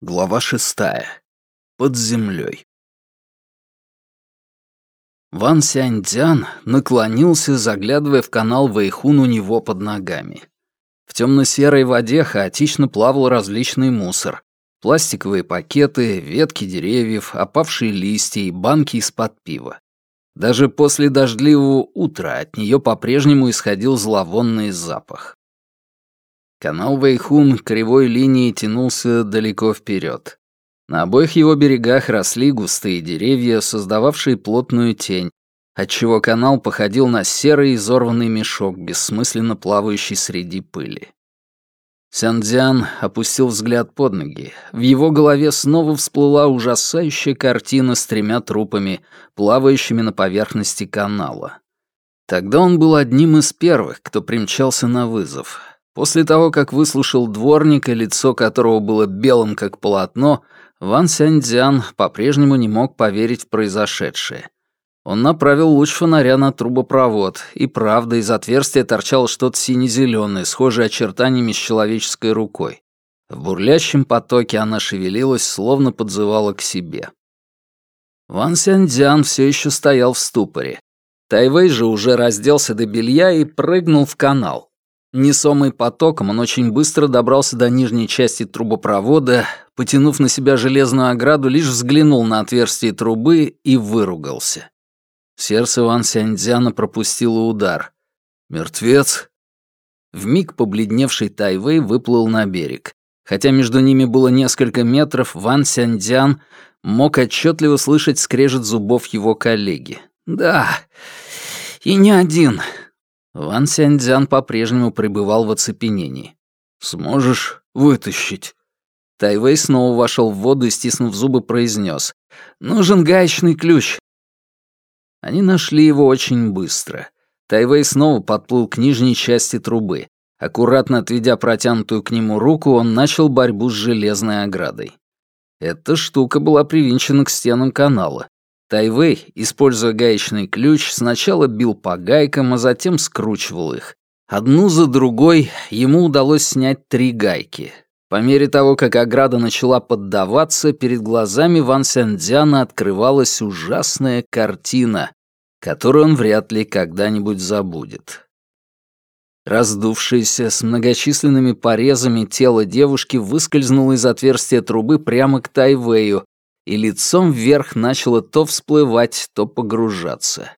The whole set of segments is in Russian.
Глава шестая. Под землей. Ван Сяньцзян наклонился, заглядывая в канал Вэйхун у него под ногами. В темно-серой воде хаотично плавал различный мусор. Пластиковые пакеты, ветки деревьев, опавшие листья и банки из-под пива. Даже после дождливого утра от нее по-прежнему исходил зловонный запах. Канал Вэйхун кривой линией тянулся далеко вперед. На обоих его берегах росли густые деревья, создававшие плотную тень, отчего канал походил на серый изорванный мешок, бессмысленно плавающий среди пыли. Сяндзян опустил взгляд под ноги. В его голове снова всплыла ужасающая картина с тремя трупами, плавающими на поверхности канала. Тогда он был одним из первых, кто примчался на вызов. После того, как выслушал дворника, лицо которого было белым как полотно, Ван Сяньцзян по-прежнему не мог поверить в произошедшее. Он направил луч фонаря на трубопровод, и правда, из отверстия торчало что-то сине-зелёное, схожее очертаниями с человеческой рукой. В бурлящем потоке она шевелилась, словно подзывала к себе. Ван Сяньцзян все еще стоял в ступоре. Тайвей же уже разделся до белья и прыгнул в канал. Несомый потоком, он очень быстро добрался до нижней части трубопровода, потянув на себя железную ограду, лишь взглянул на отверстие трубы и выругался. Сердце Ван Сяньцзяна пропустило удар. «Мертвец?» Вмиг побледневший Тайвей выплыл на берег. Хотя между ними было несколько метров, Ван Сяньцзян мог отчетливо слышать скрежет зубов его коллеги. «Да, и не один. Ван Сяньцзян по-прежнему пребывал в оцепенении. «Сможешь вытащить?» Тайвей снова вошел в воду и, стиснув зубы, произнес: «Нужен гаечный ключ». Они нашли его очень быстро. Тайвей снова подплыл к нижней части трубы. Аккуратно отведя протянутую к нему руку, он начал борьбу с железной оградой. Эта штука была привинчена к стенам канала. Тайвей, используя гаечный ключ, сначала бил по гайкам, а затем скручивал их. Одну за другой ему удалось снять три гайки. По мере того, как ограда начала поддаваться, перед глазами Ван Сяндзяна открывалась ужасная картина, которую он вряд ли когда-нибудь забудет. Раздувшееся с многочисленными порезами тело девушки выскользнуло из отверстия трубы прямо к Тайвею, и лицом вверх начало то всплывать, то погружаться.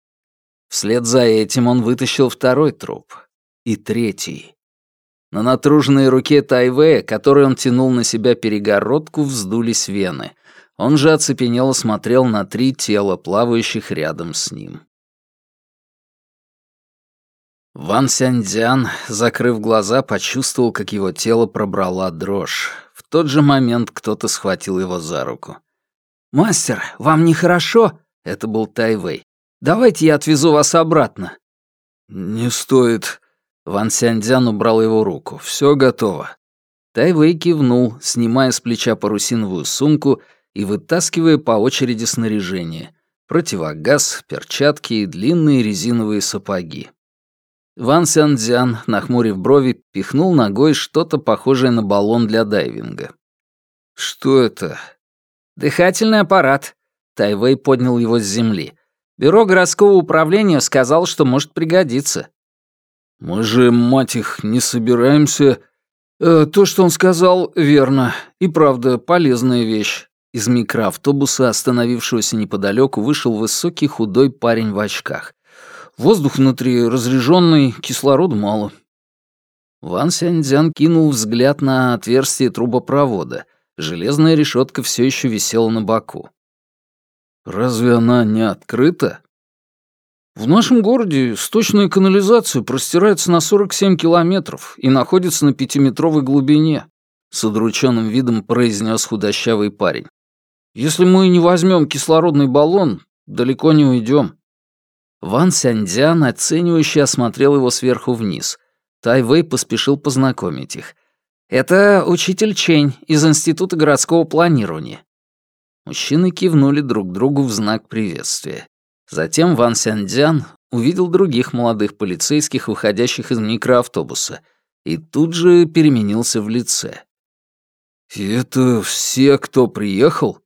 Вслед за этим он вытащил второй труп. И третий. На натруженной руке Тайвея, которой он тянул на себя перегородку, вздулись вены. Он же оцепенело смотрел на три тела, плавающих рядом с ним. Ван Сяньцзян, закрыв глаза, почувствовал, как его тело пробрала дрожь. В тот же момент кто-то схватил его за руку. «Мастер, вам нехорошо?» — это был Тайвей. «Давайте я отвезу вас обратно». «Не стоит». Ван Сяньцзян убрал его руку. «Все готово». Тайвей кивнул, снимая с плеча парусиновую сумку и вытаскивая по очереди снаряжение. Противогаз, перчатки и длинные резиновые сапоги. Ван Сянцзян, нахмурив брови, пихнул ногой что-то похожее на баллон для дайвинга. «Что это?» «Дыхательный аппарат». Тайвей поднял его с земли. «Бюро городского управления сказал, что может пригодиться». «Мы же, мать их, не собираемся...» э, «То, что он сказал, верно. И правда, полезная вещь». Из микроавтобуса, остановившегося неподалеку, вышел высокий худой парень в очках. «Воздух внутри разряженный, кислорода мало». Ван Сяньцзян кинул взгляд на отверстие трубопровода — Железная решетка все еще висела на боку. «Разве она не открыта?» «В нашем городе сточная канализация простирается на 47 километров и находится на пятиметровой глубине», с удрученным видом произнес худощавый парень. «Если мы не возьмем кислородный баллон, далеко не уйдем». Ван Сяньцзян оценивающе осмотрел его сверху вниз. Тайвей поспешил познакомить их. «Это учитель Чень из Института городского планирования». Мужчины кивнули друг другу в знак приветствия. Затем Ван Сяндзян увидел других молодых полицейских, выходящих из микроавтобуса, и тут же переменился в лице. «И это все, кто приехал?»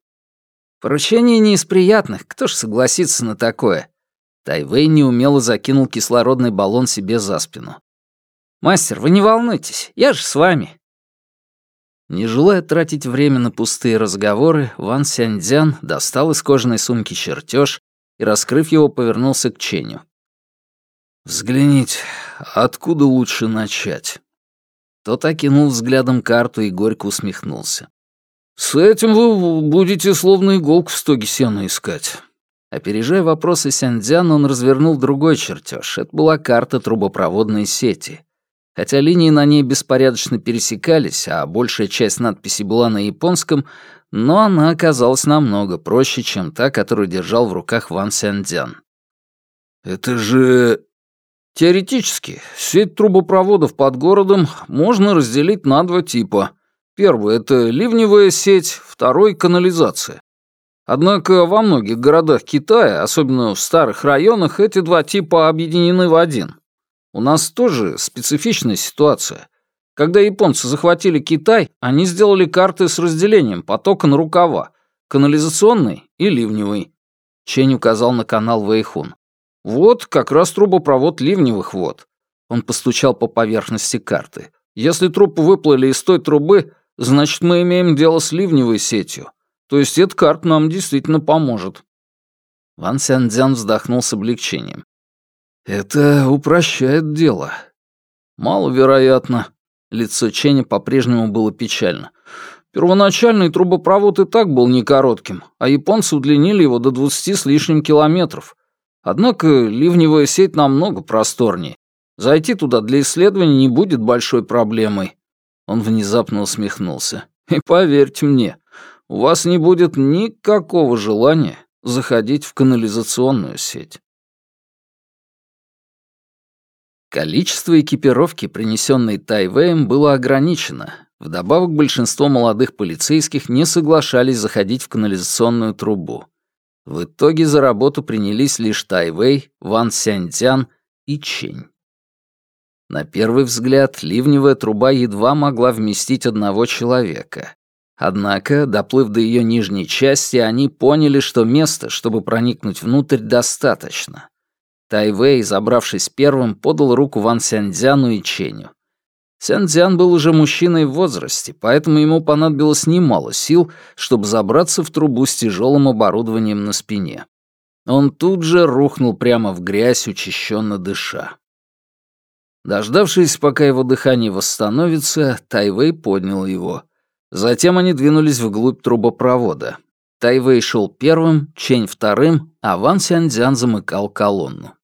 «Поручение не из приятных, кто ж согласится на такое?» Тайвей неумело закинул кислородный баллон себе за спину. «Мастер, вы не волнуйтесь, я же с вами». Не желая тратить время на пустые разговоры, Ван Сяньцзян достал из кожаной сумки чертеж и, раскрыв его, повернулся к Ченю. «Взгляните, откуда лучше начать?» Тот окинул взглядом карту и горько усмехнулся. «С этим вы будете словно иголку в стоге сена искать». Опережая вопросы Сяндзяна, он развернул другой чертеж. Это была карта трубопроводной сети. Хотя линии на ней беспорядочно пересекались, а большая часть надписи была на японском, но она оказалась намного проще, чем та, которую держал в руках Ван Сяндзян. «Это же...» Теоретически, сеть трубопроводов под городом можно разделить на два типа. Первый — это ливневая сеть, второй — канализация. Однако во многих городах Китая, особенно в старых районах, эти два типа объединены в один. У нас тоже специфичная ситуация. Когда японцы захватили Китай, они сделали карты с разделением потока на рукава, канализационный и ливневый. Чень указал на канал Вэйхун. Вот как раз трубопровод ливневых вод. Он постучал по поверхности карты. Если трубы выплыли из той трубы, значит, мы имеем дело с ливневой сетью. То есть эта карта нам действительно поможет. Ван Сяндзян вздохнул с облегчением. Это упрощает дело. Маловероятно. Лицо Ченя по-прежнему было печально. Первоначальный трубопровод и так был не коротким, а японцы удлинили его до 20 с лишним километров. Однако ливневая сеть намного просторнее. Зайти туда для исследования не будет большой проблемой. Он внезапно усмехнулся. И поверьте мне, у вас не будет никакого желания заходить в канализационную сеть. Количество экипировки, принесенной Тайвеем, было ограничено. Вдобавок, большинство молодых полицейских не соглашались заходить в канализационную трубу. В итоге за работу принялись лишь Тайвей, Ван Сяньцзян и Чень. На первый взгляд, ливневая труба едва могла вместить одного человека. Однако, доплыв до ее нижней части, они поняли, что места, чтобы проникнуть внутрь, достаточно. Тайвей, забравшись первым, подал руку Ван Сяньцзяну и Ченю. Сяньцзян был уже мужчиной в возрасте, поэтому ему понадобилось немало сил, чтобы забраться в трубу с тяжелым оборудованием на спине. Он тут же рухнул прямо в грязь, учащенно дыша. Дождавшись, пока его дыхание восстановится, Тайвей поднял его. Затем они двинулись вглубь трубопровода. Тайвей шел первым, Чень вторым, а Ван Сяньцзян замыкал колонну.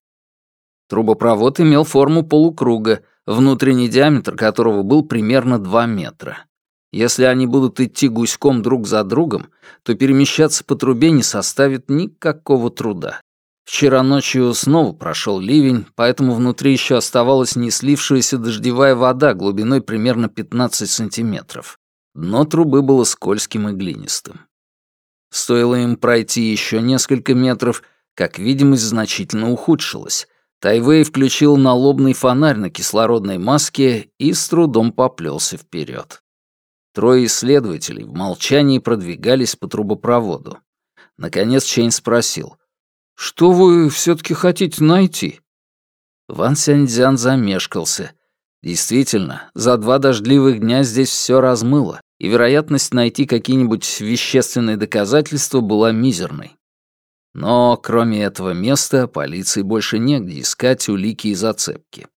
Трубопровод имел форму полукруга, внутренний диаметр которого был примерно 2 метра. Если они будут идти гуськом друг за другом, то перемещаться по трубе не составит никакого труда. Вчера ночью снова прошел ливень, поэтому внутри еще оставалась не слившаяся дождевая вода глубиной примерно 15 сантиметров. Дно трубы было скользким и глинистым. Стоило им пройти еще несколько метров, как видимость значительно ухудшилась, Тайвей включил налобный фонарь на кислородной маске и с трудом поплелся вперед. Трое исследователей в молчании продвигались по трубопроводу. Наконец Чейн спросил, «Что вы все-таки хотите найти?» Ван Сяньцзян замешкался. Действительно, за два дождливых дня здесь все размыло, и вероятность найти какие-нибудь вещественные доказательства была мизерной. Но кроме этого места полиции больше негде искать улики и зацепки.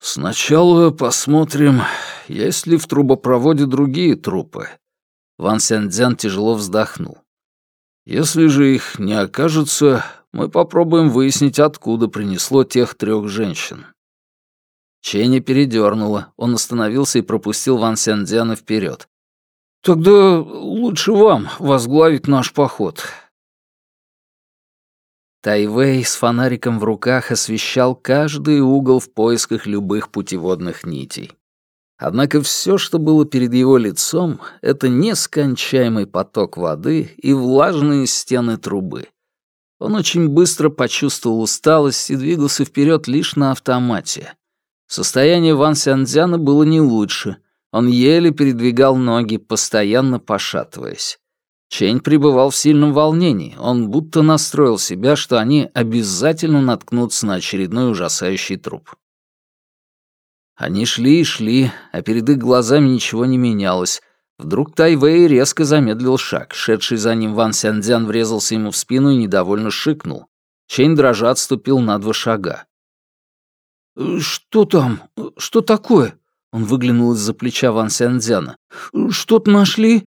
«Сначала посмотрим, есть ли в трубопроводе другие трупы». Ван Сяндзян тяжело вздохнул. «Если же их не окажется, мы попробуем выяснить, откуда принесло тех трех женщин». Ченни передернуло, он остановился и пропустил Ван Сяндзяна вперед. «Тогда лучше вам возглавить наш поход. Тайвей с фонариком в руках освещал каждый угол в поисках любых путеводных нитей. Однако все, что было перед его лицом, — это нескончаемый поток воды и влажные стены трубы. Он очень быстро почувствовал усталость и двигался вперед лишь на автомате. Состояние Ван Сянцзяна было не лучше. Он еле передвигал ноги, постоянно пошатываясь. Чень пребывал в сильном волнении. Он будто настроил себя, что они обязательно наткнутся на очередной ужасающий труп. Они шли и шли, а перед их глазами ничего не менялось. Вдруг Тайвей резко замедлил шаг. Шедший за ним Ван Сяндзян врезался ему в спину и недовольно шикнул. Чень дрожа отступил на два шага. «Что там? Что такое?» Он выглянул из-за плеча Ван Сяндзяна. «Что-то нашли?»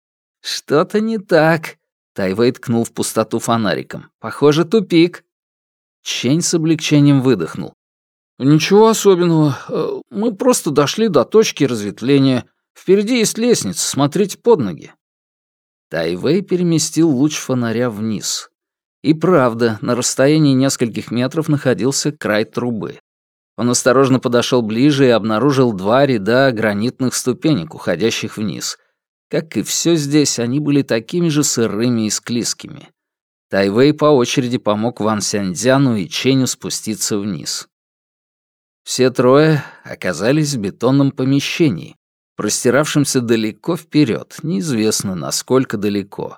«Что-то не так», — Тайвей ткнул в пустоту фонариком. «Похоже, тупик». Чень с облегчением выдохнул. «Ничего особенного. Э, мы просто дошли до точки разветвления. Впереди есть лестница, смотрите под ноги». Тайвей переместил луч фонаря вниз. И правда, на расстоянии нескольких метров находился край трубы. Он осторожно подошел ближе и обнаружил два ряда гранитных ступенек, уходящих вниз. Как и все здесь, они были такими же сырыми и склизкими. Тайвей по очереди помог Ван Сяньцзяну и Ченю спуститься вниз. Все трое оказались в бетонном помещении, простиравшемся далеко вперед, неизвестно насколько далеко.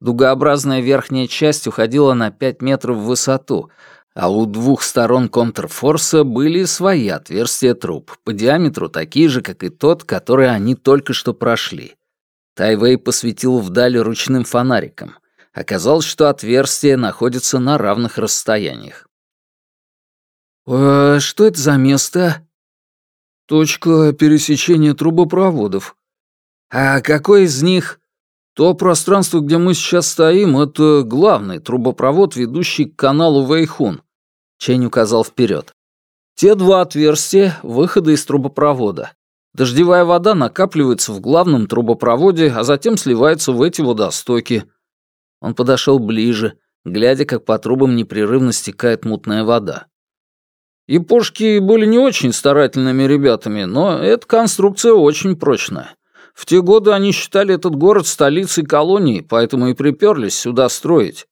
Дугообразная верхняя часть уходила на 5 метров в высоту, а у двух сторон контрфорса были свои отверстия труб, по диаметру такие же, как и тот, который они только что прошли. Тайвей посветил вдаль ручным фонариком. Оказалось, что отверстия находятся на равных расстояниях. «Э, «Что это за место?» «Точка пересечения трубопроводов». «А какой из них?» «То пространство, где мы сейчас стоим, это главный трубопровод, ведущий к каналу Вэйхун». Чень указал вперед. «Те два отверстия — выхода из трубопровода. Дождевая вода накапливается в главном трубопроводе, а затем сливается в эти водостоки. Он подошел ближе, глядя, как по трубам непрерывно стекает мутная вода. Япошки были не очень старательными ребятами, но эта конструкция очень прочная. В те годы они считали этот город столицей колонии, поэтому и приперлись сюда строить.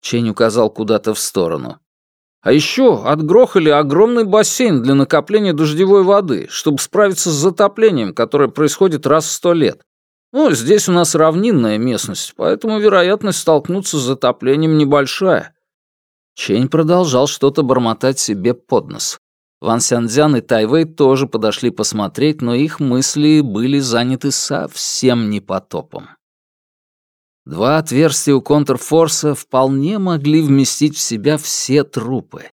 Чень указал куда-то в сторону. А еще отгрохали огромный бассейн для накопления дождевой воды, чтобы справиться с затоплением, которое происходит раз в сто лет. Ну, здесь у нас равнинная местность, поэтому вероятность столкнуться с затоплением небольшая. Чень продолжал что-то бормотать себе под нос. Ван Сянцзян и Тайвей тоже подошли посмотреть, но их мысли были заняты совсем не потопом. Два отверстия у контрфорса вполне могли вместить в себя все трупы.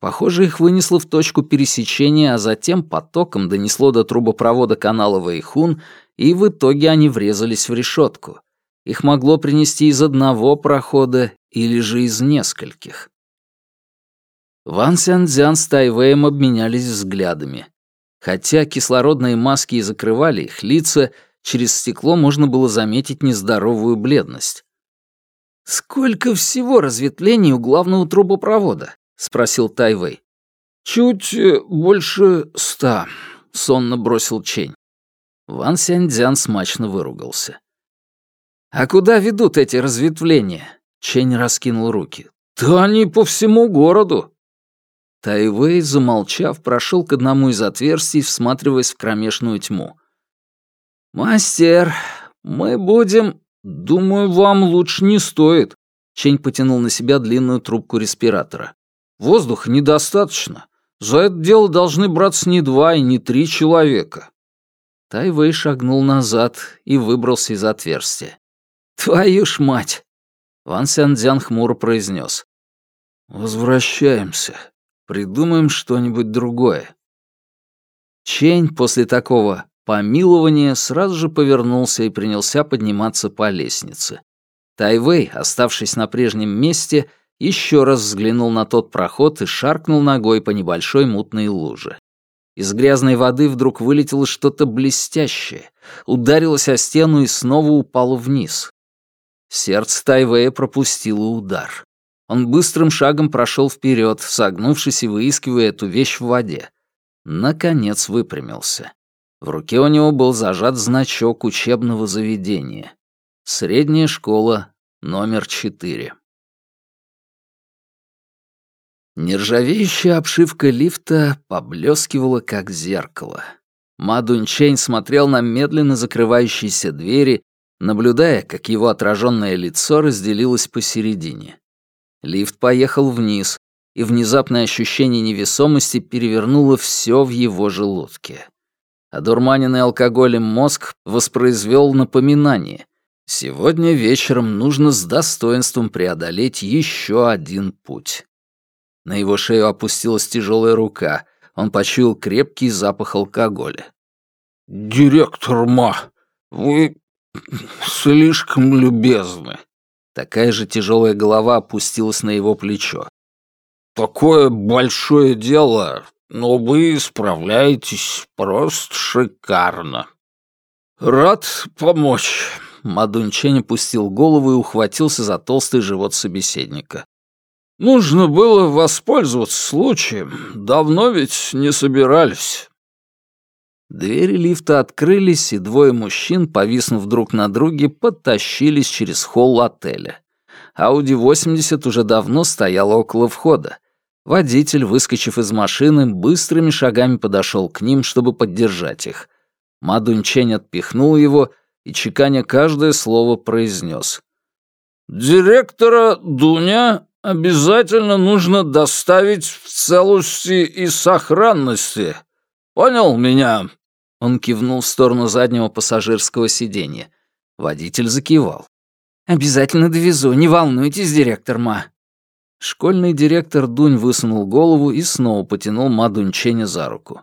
Похоже, их вынесло в точку пересечения, а затем потоком донесло до трубопровода канала Вэйхун, и в итоге они врезались в решетку. Их могло принести из одного прохода или же из нескольких. Ван Сянцзян с Тайвеем обменялись взглядами. Хотя кислородные маски и закрывали их лица, Через стекло можно было заметить нездоровую бледность. «Сколько всего разветвлений у главного трубопровода?» — спросил Тайвей. «Чуть э, больше ста», — сонно бросил Чень. Ван Сяньцзян смачно выругался. «А куда ведут эти разветвления?» Чень раскинул руки. «Да они по всему городу». Тайвей, замолчав, прошел к одному из отверстий, всматриваясь в кромешную тьму. «Мастер, мы будем...» «Думаю, вам лучше не стоит». Чень потянул на себя длинную трубку респиратора. «Воздуха недостаточно. За это дело должны браться не два и не три человека». Тайвей шагнул назад и выбрался из отверстия. «Твою ж мать!» Ван Сяндзян хмуро произнес. «Возвращаемся. Придумаем что-нибудь другое». Чень после такого помилование, сразу же повернулся и принялся подниматься по лестнице. Тайвей, оставшись на прежнем месте, еще раз взглянул на тот проход и шаркнул ногой по небольшой мутной луже. Из грязной воды вдруг вылетело что-то блестящее, ударилось о стену и снова упало вниз. Сердце Тайвея пропустило удар. Он быстрым шагом прошел вперед, согнувшись и выискивая эту вещь в воде. Наконец выпрямился. В руке у него был зажат значок учебного заведения. Средняя школа, номер четыре. Нержавеющая обшивка лифта поблескивала, как зеркало. Ма Дунчень смотрел на медленно закрывающиеся двери, наблюдая, как его отраженное лицо разделилось посередине. Лифт поехал вниз, и внезапное ощущение невесомости перевернуло все в его желудке. Одурманенный алкоголем мозг воспроизвел напоминание. Сегодня вечером нужно с достоинством преодолеть еще один путь. На его шею опустилась тяжелая рука. Он почуял крепкий запах алкоголя. «Директор Ма, вы слишком любезны». Такая же тяжелая голова опустилась на его плечо. «Такое большое дело, но вы справляетесь просто шикарно». «Рад помочь». Мадунчень опустил голову и ухватился за толстый живот собеседника. Нужно было воспользоваться случаем. Давно ведь не собирались. Двери лифта открылись, и двое мужчин, повиснув друг на друге, подтащились через холл отеля. Ауди 80 уже давно стояла около входа. Водитель, выскочив из машины, быстрыми шагами подошел к ним, чтобы поддержать их. Мадунчень отпихнул его и, чеканя каждое слово, произнес. «Директора Дуня обязательно нужно доставить в целости и сохранности. Понял меня?» Он кивнул в сторону заднего пассажирского сиденья. Водитель закивал. «Обязательно довезу, не волнуйтесь, директор Ма». Школьный директор Дунь высунул голову и снова потянул Ма Дунченя за руку.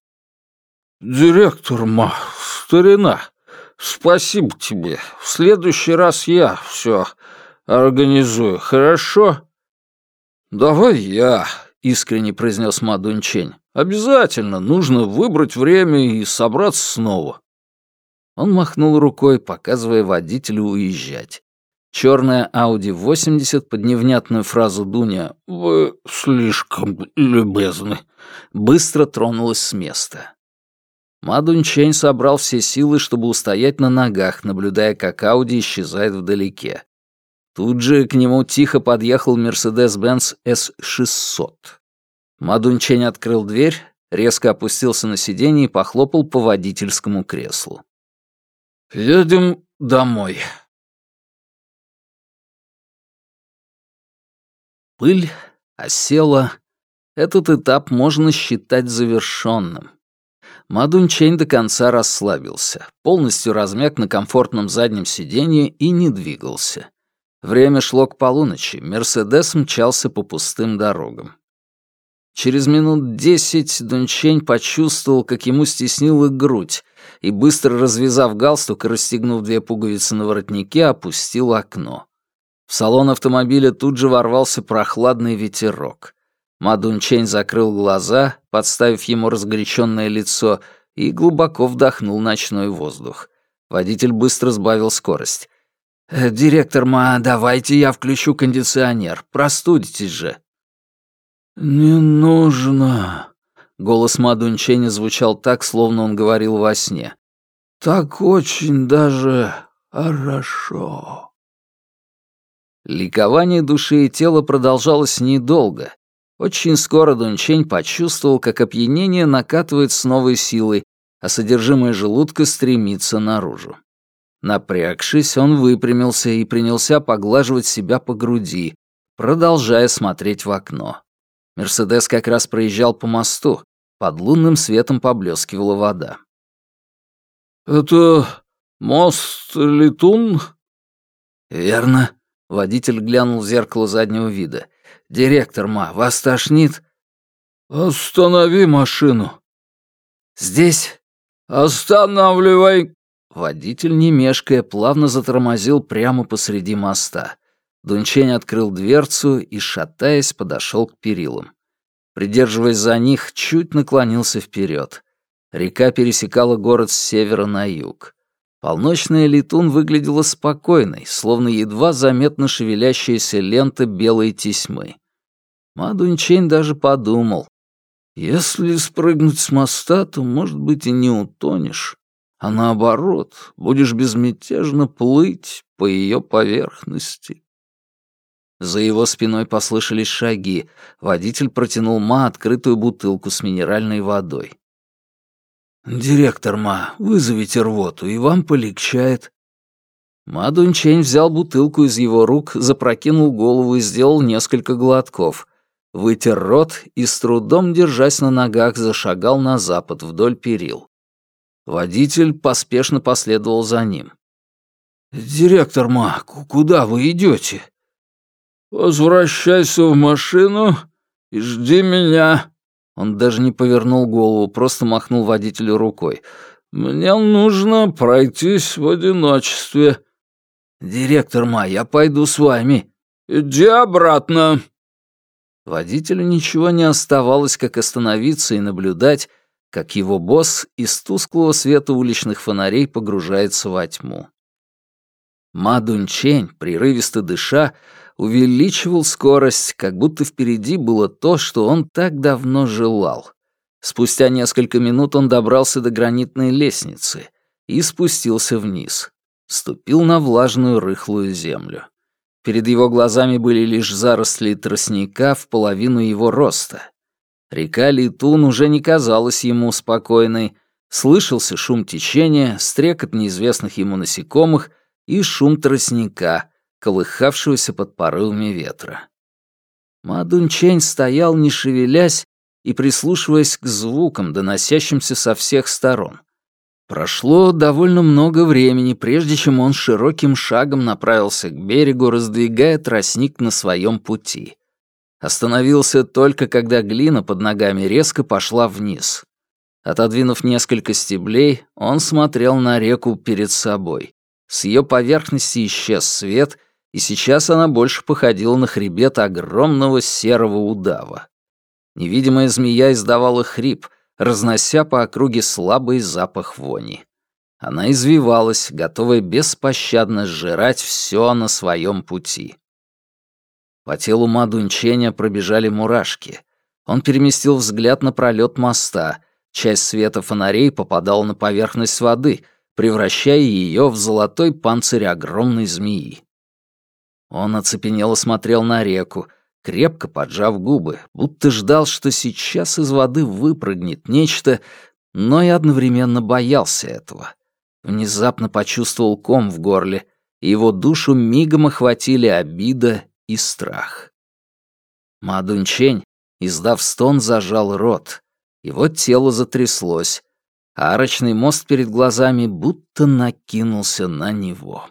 «Директор Ма, старина, спасибо тебе. В следующий раз я все организую, хорошо?» «Давай я», — искренне произнес Ма Дунчень. «Обязательно нужно выбрать время и собраться снова». Он махнул рукой, показывая водителю уезжать. Черная Audi 80 под невнятную фразу Дуня «Вы слишком любезны» быстро тронулась с места. Мадунчень собрал все силы, чтобы устоять на ногах, наблюдая, как Ауди исчезает вдалеке. Тут же к нему тихо подъехал Mercedes-Benz S600. Мадунчень открыл дверь, резко опустился на сиденье и похлопал по водительскому креслу. «Едем домой». Пыль осела. Этот этап можно считать завершенным. Мадунчень до конца расслабился, полностью размяк на комфортном заднем сиденье и не двигался. Время шло к полуночи, Мерседес мчался по пустым дорогам. Через минут десять Дунчень почувствовал, как ему стеснила грудь, и, быстро развязав галстук и расстегнув две пуговицы на воротнике, опустил окно. В салон автомобиля тут же ворвался прохладный ветерок. Мадунчень закрыл глаза, подставив ему разгоряченное лицо, и глубоко вдохнул ночной воздух. Водитель быстро сбавил скорость. Э, «Директор Ма, давайте я включу кондиционер. Простудитесь же». «Не нужно». Голос Мадунченя звучал так, словно он говорил во сне. «Так очень даже хорошо». Ликование души и тела продолжалось недолго. Очень скоро Дунчень почувствовал, как опьянение накатывает с новой силой, а содержимое желудка стремится наружу. Напрягшись, он выпрямился и принялся поглаживать себя по груди, продолжая смотреть в окно. Мерседес как раз проезжал по мосту, под лунным светом поблескивала вода. «Это мост Летун?» «Верно». Водитель глянул в зеркало заднего вида. «Директор Ма, вас тошнит?» «Останови машину». «Здесь?» «Останавливай Водитель, не мешкая, плавно затормозил прямо посреди моста. Дунчень открыл дверцу и, шатаясь, подошел к перилам. Придерживаясь за них, чуть наклонился вперед. Река пересекала город с севера на юг. Полночная летун выглядела спокойной, словно едва заметно шевелящаяся лента белой тесьмы. Мадунчень даже подумал, если спрыгнуть с моста, то, может быть, и не утонешь а наоборот, будешь безмятежно плыть по ее поверхности. За его спиной послышались шаги. Водитель протянул Ма открытую бутылку с минеральной водой. «Директор Ма, вызовите рвоту, и вам полегчает». Ма Дунчень взял бутылку из его рук, запрокинул голову и сделал несколько глотков. Вытер рот и, с трудом держась на ногах, зашагал на запад вдоль перил. Водитель поспешно последовал за ним. «Директор Ма, куда вы идете? «Возвращайся в машину и жди меня». Он даже не повернул голову, просто махнул водителю рукой. «Мне нужно пройтись в одиночестве». «Директор Ма, я пойду с вами». «Иди обратно». Водителю ничего не оставалось, как остановиться и наблюдать, как его босс из тусклого света уличных фонарей погружается во тьму. Ма Дунчень, прерывисто дыша, увеличивал скорость, как будто впереди было то, что он так давно желал. Спустя несколько минут он добрался до гранитной лестницы и спустился вниз. Ступил на влажную рыхлую землю. Перед его глазами были лишь заросли тростника в половину его роста. Река Литун уже не казалась ему спокойной. Слышался шум течения, стрекот неизвестных ему насекомых и шум тростника, колыхавшегося под порывами ветра. Мадунчень стоял, не шевелясь, и прислушиваясь к звукам, доносящимся со всех сторон. Прошло довольно много времени, прежде чем он широким шагом направился к берегу, раздвигая тростник на своем пути. Остановился только, когда глина под ногами резко пошла вниз. Отодвинув несколько стеблей, он смотрел на реку перед собой. С ее поверхности исчез свет, и сейчас она больше походила на хребет огромного серого удава. Невидимая змея издавала хрип, разнося по округе слабый запах вони. Она извивалась, готовая беспощадно сжирать все на своем пути. По телу Мадунченя пробежали мурашки. Он переместил взгляд на пролет моста. Часть света фонарей попадала на поверхность воды, превращая ее в золотой панцирь огромной змеи. Он оцепенело смотрел на реку, крепко поджав губы, будто ждал, что сейчас из воды выпрыгнет нечто, но и одновременно боялся этого. Внезапно почувствовал ком в горле, и его душу мигом охватили обида и страх. Мадунчень, издав стон, зажал рот. Его тело затряслось, а арочный мост перед глазами будто накинулся на него.